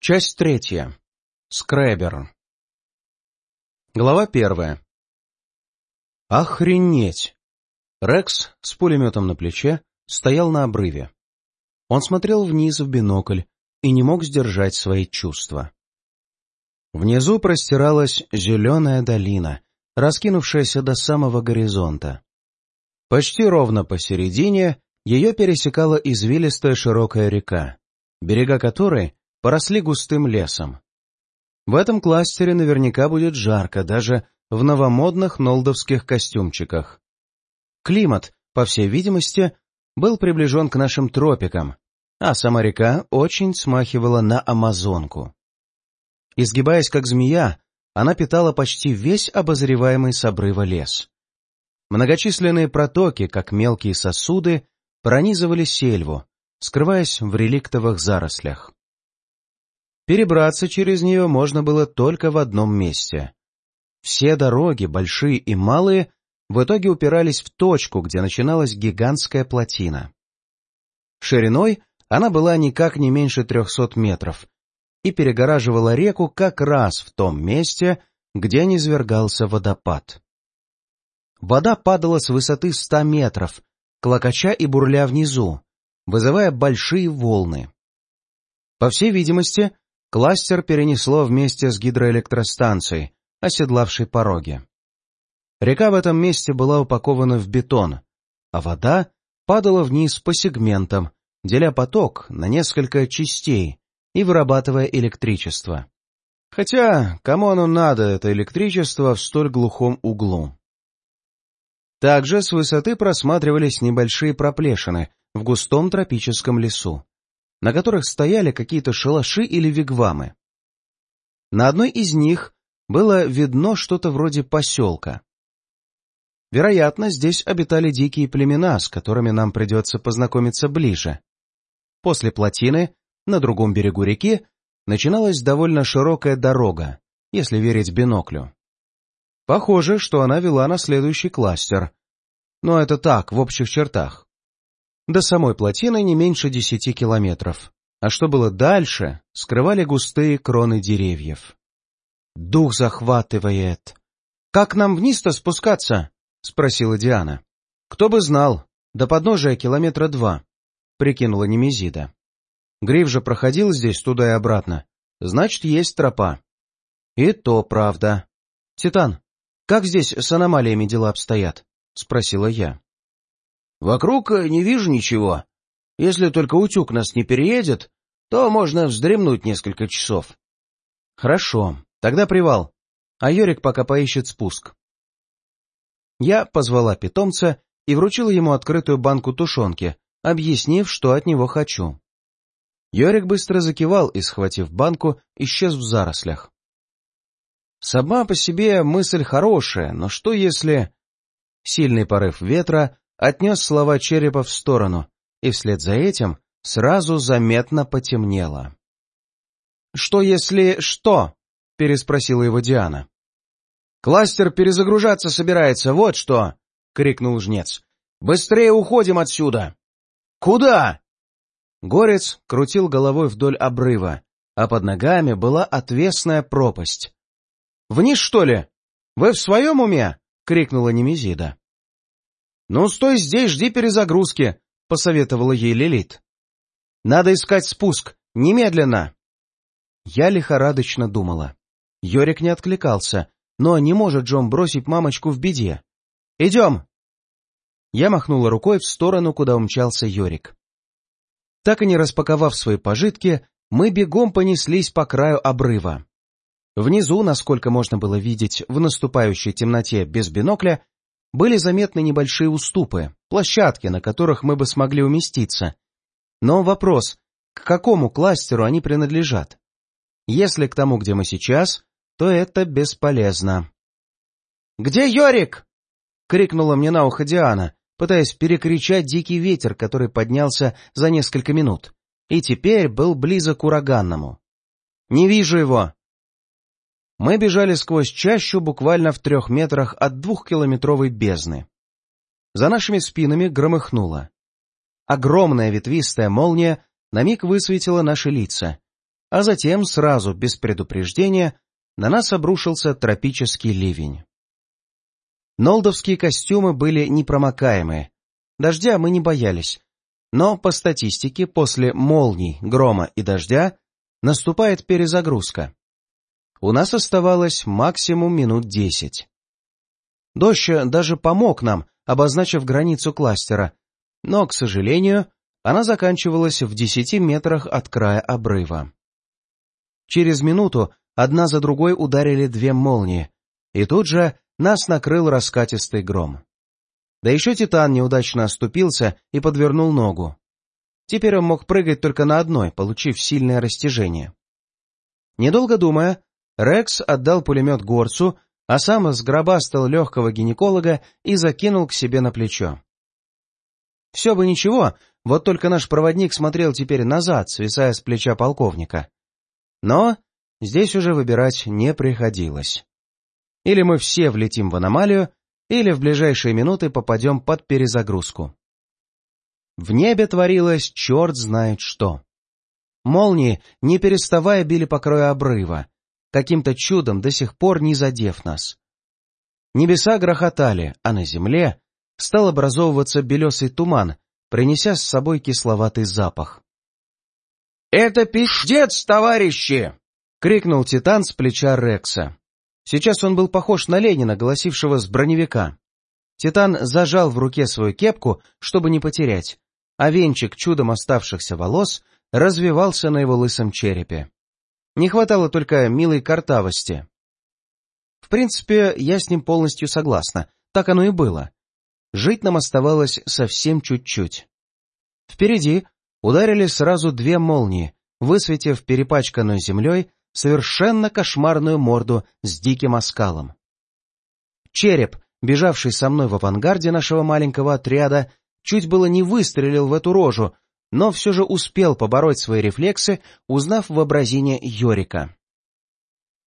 Часть третья. Скребер. Глава первая. Охренеть! Рекс с пулеметом на плече стоял на обрыве. Он смотрел вниз в бинокль и не мог сдержать свои чувства. Внизу простиралась зеленая долина, раскинувшаяся до самого горизонта. Почти ровно посередине ее пересекала извилистая широкая река, берега которой поросли густым лесом. В этом кластере наверняка будет жарко даже в новомодных нолдовских костюмчиках. Климат, по всей видимости, был приближен к нашим тропикам, а сама река очень смахивала на Амазонку. Изгибаясь как змея, она питала почти весь обозреваемый с обрыва лес. Многочисленные протоки, как мелкие сосуды, пронизывали сельву, скрываясь в реликтовых зарослях. Перебраться через нее можно было только в одном месте. Все дороги, большие и малые, в итоге упирались в точку, где начиналась гигантская плотина. Шириной она была никак не меньше трехсот метров и перегораживала реку как раз в том месте, где низвергался водопад. Вода падала с высоты ста метров, клокоча и бурля внизу, вызывая большие волны. По всей видимости, кластер перенесло вместе с гидроэлектростанцией, оседлавшей пороги. Река в этом месте была упакована в бетон, а вода падала вниз по сегментам, деля поток на несколько частей и вырабатывая электричество. Хотя, кому оно надо, это электричество в столь глухом углу? Также с высоты просматривались небольшие проплешины в густом тропическом лесу на которых стояли какие-то шалаши или вигвамы. На одной из них было видно что-то вроде поселка. Вероятно, здесь обитали дикие племена, с которыми нам придется познакомиться ближе. После плотины, на другом берегу реки, начиналась довольно широкая дорога, если верить биноклю. Похоже, что она вела на следующий кластер. Но это так, в общих чертах. До самой плотины не меньше десяти километров, а что было дальше, скрывали густые кроны деревьев. «Дух захватывает!» «Как нам вниз-то спускаться?» — спросила Диана. «Кто бы знал, до подножия километра два», — прикинула Немезида. «Гриф же проходил здесь туда и обратно. Значит, есть тропа». «И то правда». «Титан, как здесь с аномалиями дела обстоят?» — спросила я. Вокруг э, не вижу ничего. Если только утюг нас не переедет, то можно вздремнуть несколько часов. Хорошо, тогда привал. А Йорик пока поищет спуск. Я позвала питомца и вручила ему открытую банку тушенки, объяснив, что от него хочу. Йорик быстро закивал и, схватив банку, исчез в зарослях. Сама по себе мысль хорошая, но что если... Сильный порыв ветра отнес слова черепа в сторону, и вслед за этим сразу заметно потемнело. «Что если что?» — переспросила его Диана. «Кластер перезагружаться собирается, вот что!» — крикнул жнец. «Быстрее уходим отсюда!» «Куда?» Горец крутил головой вдоль обрыва, а под ногами была отвесная пропасть. «Вниз, что ли? Вы в своем уме?» — крикнула Немезида. «Ну, стой здесь, жди перезагрузки», — посоветовала ей Лилит. «Надо искать спуск. Немедленно!» Я лихорадочно думала. Йорик не откликался, но не может Джон бросить мамочку в беде. «Идем!» Я махнула рукой в сторону, куда умчался Йорик. Так и не распаковав свои пожитки, мы бегом понеслись по краю обрыва. Внизу, насколько можно было видеть в наступающей темноте без бинокля, были заметны небольшие уступы, площадки, на которых мы бы смогли уместиться. Но вопрос, к какому кластеру они принадлежат? Если к тому, где мы сейчас, то это бесполезно. «Где Йорик?» — крикнула мне на ухо Диана, пытаясь перекричать дикий ветер, который поднялся за несколько минут, и теперь был близок к ураганному. «Не вижу его!» Мы бежали сквозь чащу буквально в трех метрах от двухкилометровой бездны. За нашими спинами громыхнуло. Огромная ветвистая молния на миг высветила наши лица, а затем, сразу, без предупреждения, на нас обрушился тропический ливень. Нолдовские костюмы были непромокаемые. Дождя мы не боялись. Но, по статистике, после молний, грома и дождя наступает перезагрузка. У нас оставалось максимум минут десять. Дождь даже помог нам, обозначив границу кластера, но, к сожалению, она заканчивалась в десяти метрах от края обрыва. Через минуту одна за другой ударили две молнии, и тут же нас накрыл раскатистый гром. Да еще Титан неудачно оступился и подвернул ногу. Теперь он мог прыгать только на одной, получив сильное растяжение. Недолго думая, Рекс отдал пулемет горцу, а сам сгробастал легкого гинеколога и закинул к себе на плечо. Все бы ничего, вот только наш проводник смотрел теперь назад, свисая с плеча полковника. Но здесь уже выбирать не приходилось. Или мы все влетим в аномалию, или в ближайшие минуты попадем под перезагрузку. В небе творилось черт знает что. Молнии, не переставая, били по краю обрыва, каким-то чудом до сих пор не задев нас. Небеса грохотали, а на земле стал образовываться белесый туман, принеся с собой кисловатый запах. «Это пиздец, товарищи!» — крикнул Титан с плеча Рекса. Сейчас он был похож на Ленина, голосившего с броневика. Титан зажал в руке свою кепку, чтобы не потерять, а венчик чудом оставшихся волос развивался на его лысом черепе. Не хватало только милой картавости. В принципе, я с ним полностью согласна. Так оно и было. Жить нам оставалось совсем чуть-чуть. Впереди ударили сразу две молнии, высветив перепачканную землей совершенно кошмарную морду с диким оскалом. Череп, бежавший со мной в авангарде нашего маленького отряда, чуть было не выстрелил в эту рожу, но все же успел побороть свои рефлексы, узнав в образине Йорика.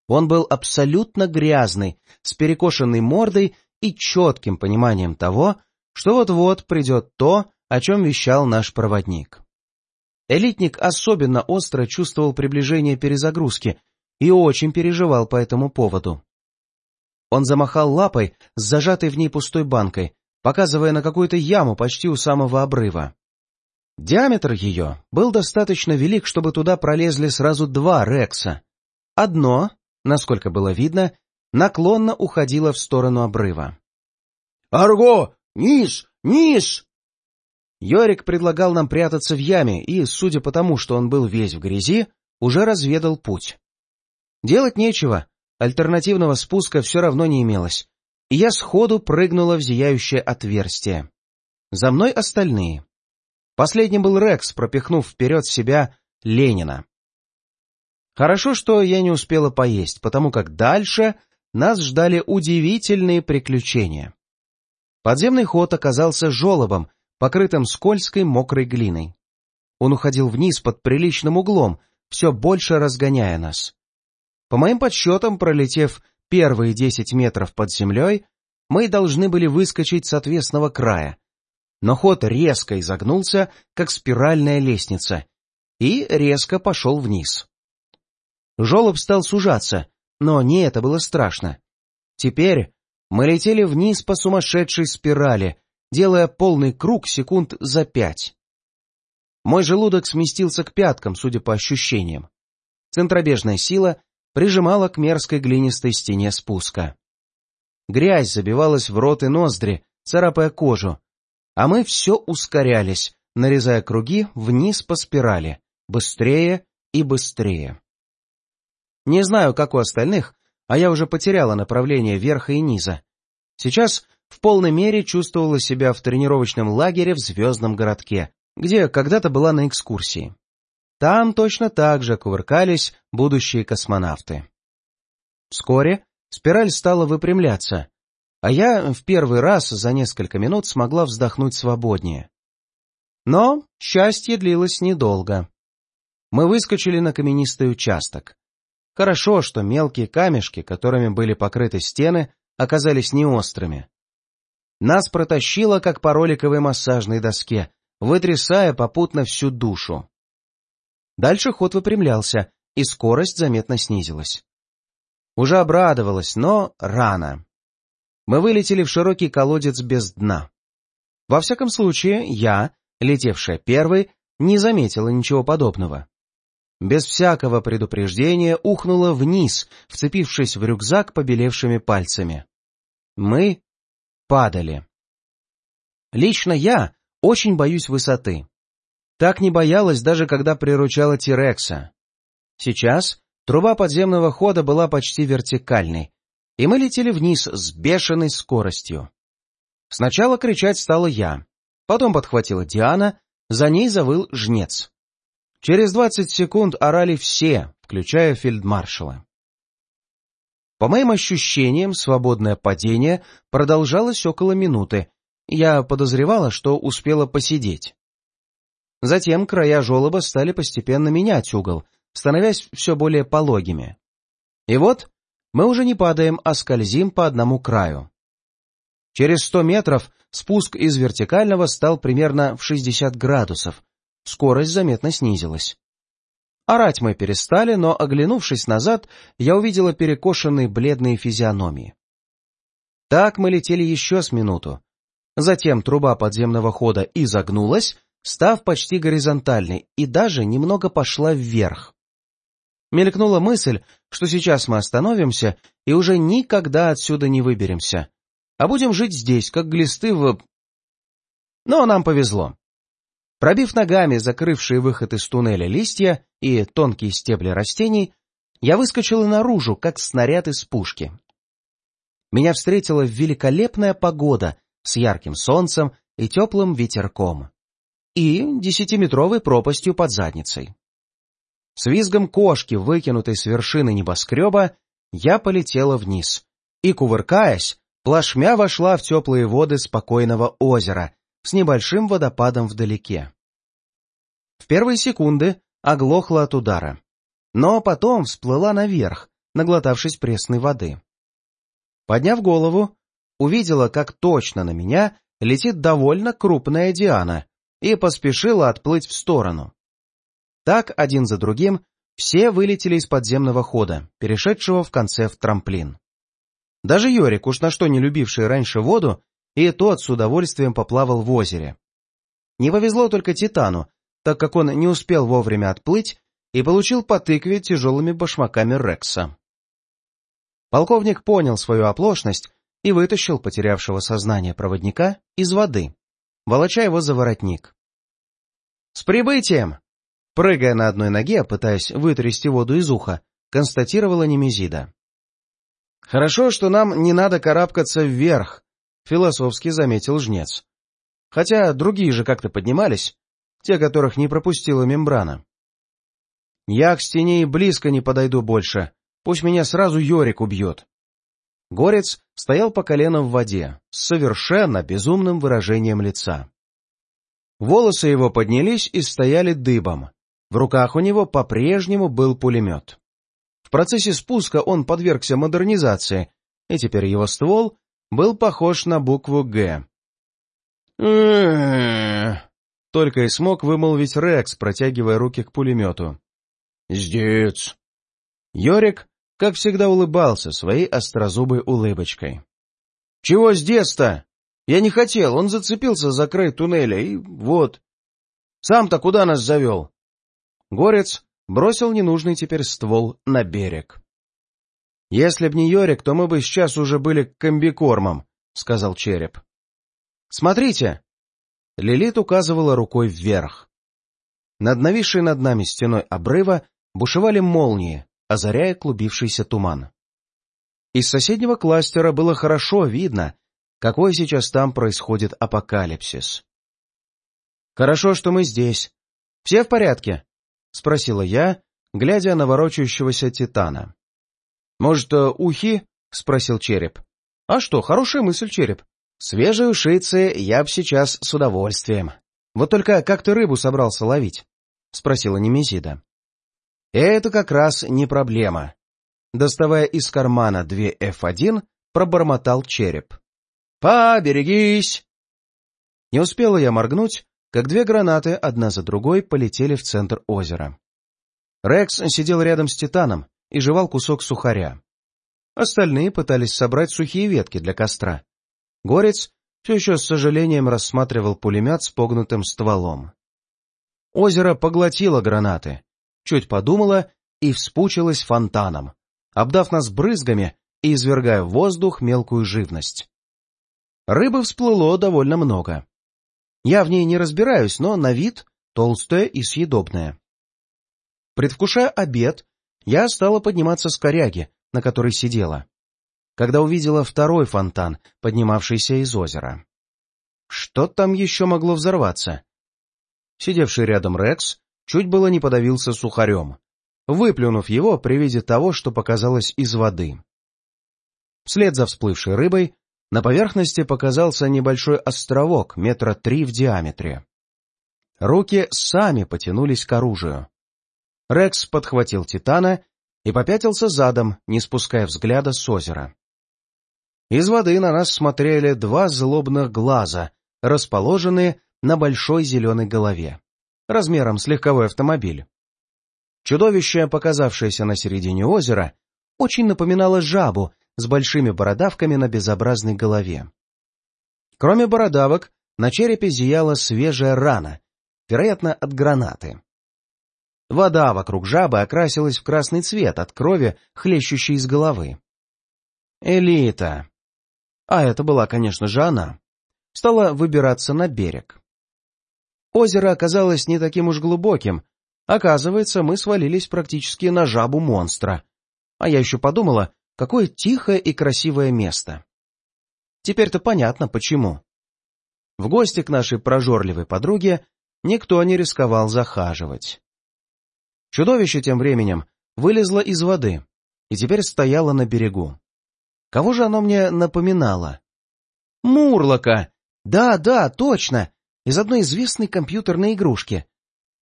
Он был абсолютно грязный, с перекошенной мордой и четким пониманием того, что вот-вот придет то, о чем вещал наш проводник. Элитник особенно остро чувствовал приближение перезагрузки и очень переживал по этому поводу. Он замахал лапой с зажатой в ней пустой банкой, показывая на какую-то яму почти у самого обрыва. Диаметр ее был достаточно велик, чтобы туда пролезли сразу два рекса. Одно, насколько было видно, наклонно уходила в сторону обрыва. «Арго! Низ! Низ!» Йорик предлагал нам прятаться в яме и, судя по тому, что он был весь в грязи, уже разведал путь. Делать нечего, альтернативного спуска все равно не имелось, и я сходу прыгнула в зияющее отверстие. За мной остальные. Последним был Рекс, пропихнув вперед себя Ленина. Хорошо, что я не успела поесть, потому как дальше нас ждали удивительные приключения. Подземный ход оказался жолобом, покрытым скользкой мокрой глиной. Он уходил вниз под приличным углом, все больше разгоняя нас. По моим подсчетам, пролетев первые десять метров под землей, мы должны были выскочить с отвесного края. Но ход резко изогнулся, как спиральная лестница, и резко пошел вниз. Жолоб стал сужаться, но не это было страшно. Теперь мы летели вниз по сумасшедшей спирали, делая полный круг секунд за пять. Мой желудок сместился к пяткам, судя по ощущениям. Центробежная сила прижимала к мерзкой глинистой стене спуска. Грязь забивалась в рот и ноздри, царапая кожу, а мы все ускорялись, нарезая круги вниз по спирали, быстрее и быстрее. Не знаю, как у остальных, а я уже потеряла направление верха и низа. Сейчас в полной мере чувствовала себя в тренировочном лагере в звездном городке, где когда-то была на экскурсии. Там точно так же кувыркались будущие космонавты. Вскоре спираль стала выпрямляться, а я в первый раз за несколько минут смогла вздохнуть свободнее. Но счастье длилось недолго. Мы выскочили на каменистый участок. Хорошо, что мелкие камешки, которыми были покрыты стены, оказались неострыми. Нас протащило, как по роликовой массажной доске, вытрясая попутно всю душу. Дальше ход выпрямлялся, и скорость заметно снизилась. Уже обрадовалась, но рано. Мы вылетели в широкий колодец без дна. Во всяком случае, я, летевшая первой, не заметила ничего подобного. Без всякого предупреждения ухнула вниз, вцепившись в рюкзак побелевшими пальцами. Мы падали. Лично я очень боюсь высоты. Так не боялась, даже когда приручала Тирекса. Сейчас труба подземного хода была почти вертикальной, и мы летели вниз с бешеной скоростью. Сначала кричать стала я, потом подхватила Диана, за ней завыл жнец. Через двадцать секунд орали все, включая фельдмаршала. По моим ощущениям, свободное падение продолжалось около минуты. Я подозревала, что успела посидеть. Затем края желоба стали постепенно менять угол, становясь все более пологими. И вот мы уже не падаем, а скользим по одному краю. Через сто метров спуск из вертикального стал примерно в 60 градусов, скорость заметно снизилась. Орать мы перестали, но, оглянувшись назад, я увидела перекошенные бледные физиономии. Так мы летели еще с минуту. Затем труба подземного хода изогнулась, став почти горизонтальной, и даже немного пошла вверх. Мелькнула мысль, что сейчас мы остановимся и уже никогда отсюда не выберемся, а будем жить здесь, как глисты в... Но нам повезло. Пробив ногами закрывшие выход из туннеля листья и тонкие стебли растений, я выскочила наружу, как снаряд из пушки. Меня встретила великолепная погода с ярким солнцем и теплым ветерком и десятиметровой пропастью под задницей. С визгом кошки, выкинутой с вершины небоскреба, я полетела вниз и, кувыркаясь, плашмя вошла в теплые воды спокойного озера с небольшим водопадом вдалеке. В первые секунды оглохла от удара, но потом всплыла наверх, наглотавшись пресной воды. Подняв голову, увидела, как точно на меня летит довольно крупная Диана и поспешила отплыть в сторону. Так, один за другим, все вылетели из подземного хода, перешедшего в конце в трамплин. Даже Йорик, уж на что не любивший раньше воду, и тот с удовольствием поплавал в озере. Не повезло только Титану, так как он не успел вовремя отплыть и получил по тыкве тяжелыми башмаками Рекса. Полковник понял свою оплошность и вытащил потерявшего сознание проводника из воды волоча его за воротник. «С прибытием!» Прыгая на одной ноге, пытаясь вытрясти воду из уха, констатировала Немезида. «Хорошо, что нам не надо карабкаться вверх», — философски заметил жнец. «Хотя другие же как-то поднимались, те, которых не пропустила мембрана». «Я к стене и близко не подойду больше, пусть меня сразу Йорик убьет», Горец стоял по колено в воде, с совершенно безумным выражением лица. Волосы его поднялись и стояли дыбом. В руках у него по-прежнему был пулемет. В процессе спуска он подвергся модернизации, и теперь его ствол был похож на букву «Г». Только и смог вымолвить Рекс, протягивая руки к пулемету. «Здесь». Йорик как всегда, улыбался своей острозубой улыбочкой. — Чего здесь-то? Я не хотел, он зацепился за край туннеля, и вот. Сам-то куда нас завел? Горец бросил ненужный теперь ствол на берег. — Если б не Йорик, то мы бы сейчас уже были комбикормом, — сказал череп. — Смотрите! Лилит указывала рукой вверх. Над нависшей над нами стеной обрыва бушевали молнии, озаряя клубившийся туман. Из соседнего кластера было хорошо видно, какой сейчас там происходит апокалипсис. «Хорошо, что мы здесь. Все в порядке?» — спросила я, глядя на ворочающегося Титана. «Может, э, ухи?» — спросил Череп. «А что, хорошая мысль, Череп. Свежие ушицы я б сейчас с удовольствием. Вот только как ты рыбу собрался ловить?» — спросила Немезида. Это как раз не проблема. Доставая из кармана две F1, пробормотал череп. «Поберегись!» Не успела я моргнуть, как две гранаты одна за другой полетели в центр озера. Рекс сидел рядом с Титаном и жевал кусок сухаря. Остальные пытались собрать сухие ветки для костра. Горец все еще с сожалением рассматривал пулемет с погнутым стволом. Озеро поглотило гранаты, чуть подумало и вспучилось фонтаном, обдав нас брызгами и извергая в воздух мелкую живность. Рыбы всплыло довольно много. Я в ней не разбираюсь, но на вид толстая и съедобная. Предвкушая обед, я стала подниматься с коряги, на которой сидела, когда увидела второй фонтан, поднимавшийся из озера. Что там еще могло взорваться? Сидевший рядом Рекс чуть было не подавился сухарем, выплюнув его при виде того, что показалось из воды. Вслед за всплывшей рыбой на поверхности показался небольшой островок метра три в диаметре. Руки сами потянулись к оружию. Рекс подхватил Титана и попятился задом, не спуская взгляда с озера. Из воды на нас смотрели два злобных глаза, расположенные на большой зеленой голове, размером с легковой автомобиль. Чудовище, показавшееся на середине озера, очень напоминало жабу с большими бородавками на безобразной голове. Кроме бородавок, на черепе зияла свежая рана, вероятно, от гранаты. Вода вокруг жабы окрасилась в красный цвет от крови, хлещущей из головы. Элита. А это была, конечно же, она. Стала выбираться на берег. Озеро оказалось не таким уж глубоким. Оказывается, мы свалились практически на жабу монстра. А я еще подумала, какое тихое и красивое место. Теперь-то понятно, почему. В гости к нашей прожорливой подруге никто не рисковал захаживать. Чудовище тем временем вылезло из воды и теперь стояло на берегу. Кого же оно мне напоминало? Мурлока! Да, да, точно! Из одной известной компьютерной игрушки.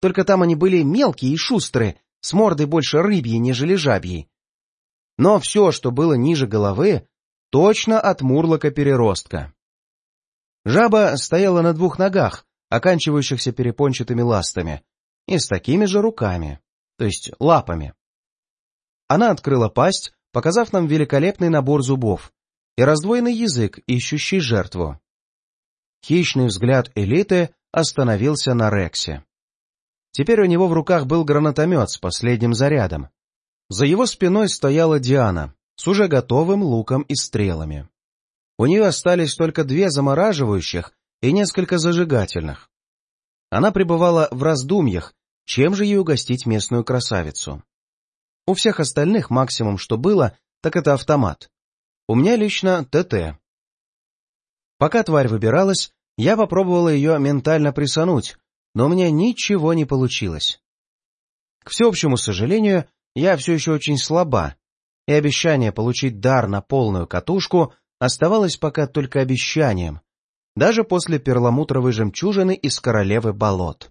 Только там они были мелкие и шустрые, с мордой больше рыбьей, нежели жабьей. Но все, что было ниже головы, точно от мурлока-переростка. Жаба стояла на двух ногах, оканчивающихся перепончатыми ластами, и с такими же руками то есть лапами. Она открыла пасть, показав нам великолепный набор зубов и раздвоенный язык, ищущий жертву. Хищный взгляд элиты остановился на Рексе. Теперь у него в руках был гранатомет с последним зарядом. За его спиной стояла Диана с уже готовым луком и стрелами. У нее остались только две замораживающих и несколько зажигательных. Она пребывала в раздумьях, чем же ей угостить местную красавицу? У всех остальных максимум, что было, так это автомат. У меня лично ТТ. Пока тварь выбиралась, я попробовала ее ментально присануть, но у меня ничего не получилось. К всеобщему сожалению, я все еще очень слаба, и обещание получить дар на полную катушку оставалось пока только обещанием, даже после перламутровой жемчужины из королевы болот.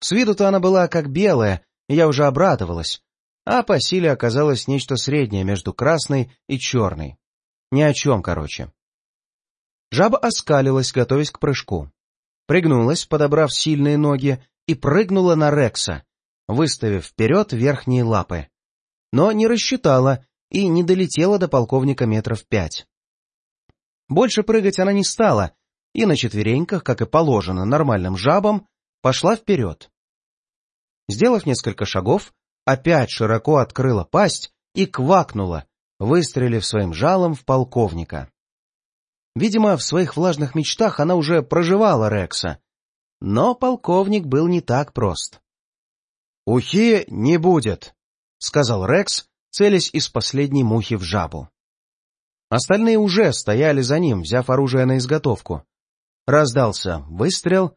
С виду-то она была как белая, и я уже обрадовалась, а по силе оказалось нечто среднее между красной и черной. Ни о чем, короче. Жаба оскалилась, готовясь к прыжку. Пригнулась, подобрав сильные ноги, и прыгнула на Рекса, выставив вперед верхние лапы. Но не рассчитала и не долетела до полковника метров пять. Больше прыгать она не стала, и на четвереньках, как и положено нормальным жабам, пошла вперед. Сделав несколько шагов, опять широко открыла пасть и квакнула, выстрелив своим жалом в полковника. Видимо, в своих влажных мечтах она уже проживала Рекса. Но полковник был не так прост. «Ухи не будет», — сказал Рекс, целясь из последней мухи в жабу. Остальные уже стояли за ним, взяв оружие на изготовку. Раздался выстрел,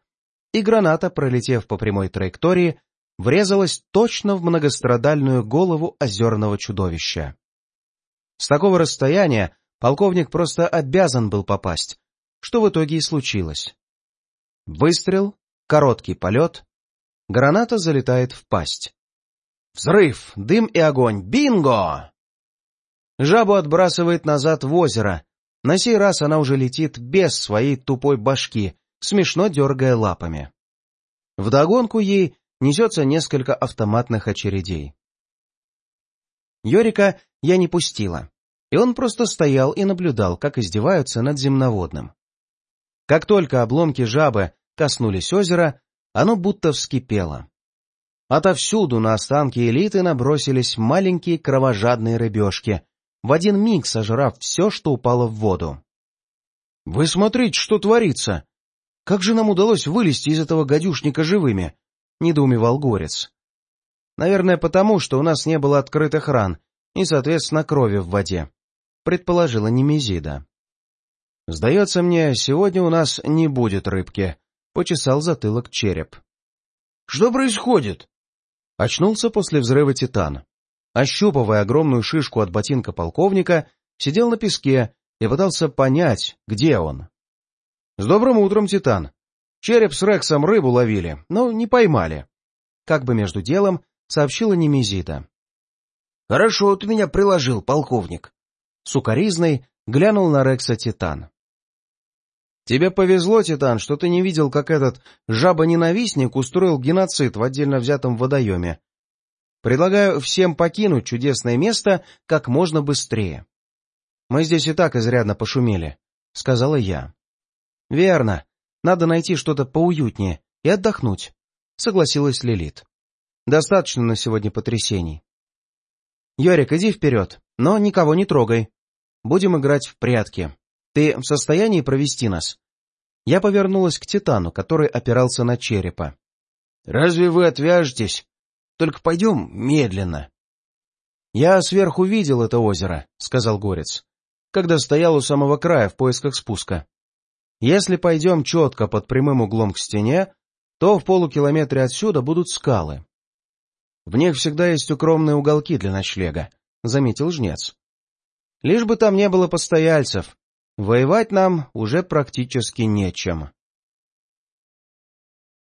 и граната, пролетев по прямой траектории, врезалась точно в многострадальную голову озерного чудовища. С такого расстояния полковник просто обязан был попасть, что в итоге и случилось. Выстрел, короткий полет, граната залетает в пасть. Взрыв, дым и огонь, бинго! Жабу отбрасывает назад в озеро. На сей раз она уже летит без своей тупой башки, смешно дергая лапами. Вдогонку ей несется несколько автоматных очередей. Йорика я не пустила, и он просто стоял и наблюдал, как издеваются над земноводным. Как только обломки жабы коснулись озера, оно будто вскипело. Отовсюду на останки элиты набросились маленькие кровожадные рыбешки, в один миг сожрав все, что упало в воду. — Вы смотрите, что творится! Как же нам удалось вылезти из этого гадюшника живыми? — недоумевал Горец. — Наверное, потому, что у нас не было открытых ран и, соответственно, крови в воде, — предположила Немезида. — Сдается мне, сегодня у нас не будет рыбки, — почесал затылок череп. — Что происходит? Очнулся после взрыва Титан. Ощупывая огромную шишку от ботинка полковника, сидел на песке и пытался понять, где он. — С добрым утром, Титан. Череп с Рексом рыбу ловили, но не поймали. Как бы между делом сообщила Немезида. — Хорошо ты меня приложил, полковник. Сукаризный глянул на Рекса Титан. — Тебе повезло, Титан, что ты не видел, как этот жаба-ненавистник устроил геноцид в отдельно взятом водоеме. Предлагаю всем покинуть чудесное место как можно быстрее. Мы здесь и так изрядно пошумели, — сказала я. — Верно. Надо найти что-то поуютнее и отдохнуть, — согласилась Лилит. — Достаточно на сегодня потрясений. — Йорик, иди вперед, но никого не трогай. Будем играть в прятки. Ты в состоянии провести нас? Я повернулась к Титану, который опирался на черепа. — Разве вы отвяжетесь? Только пойдем медленно. — Я сверху видел это озеро, — сказал Горец когда стоял у самого края в поисках спуска. Если пойдем четко под прямым углом к стене, то в полукилометре отсюда будут скалы. В них всегда есть укромные уголки для ночлега, — заметил жнец. Лишь бы там не было постояльцев, воевать нам уже практически нечем.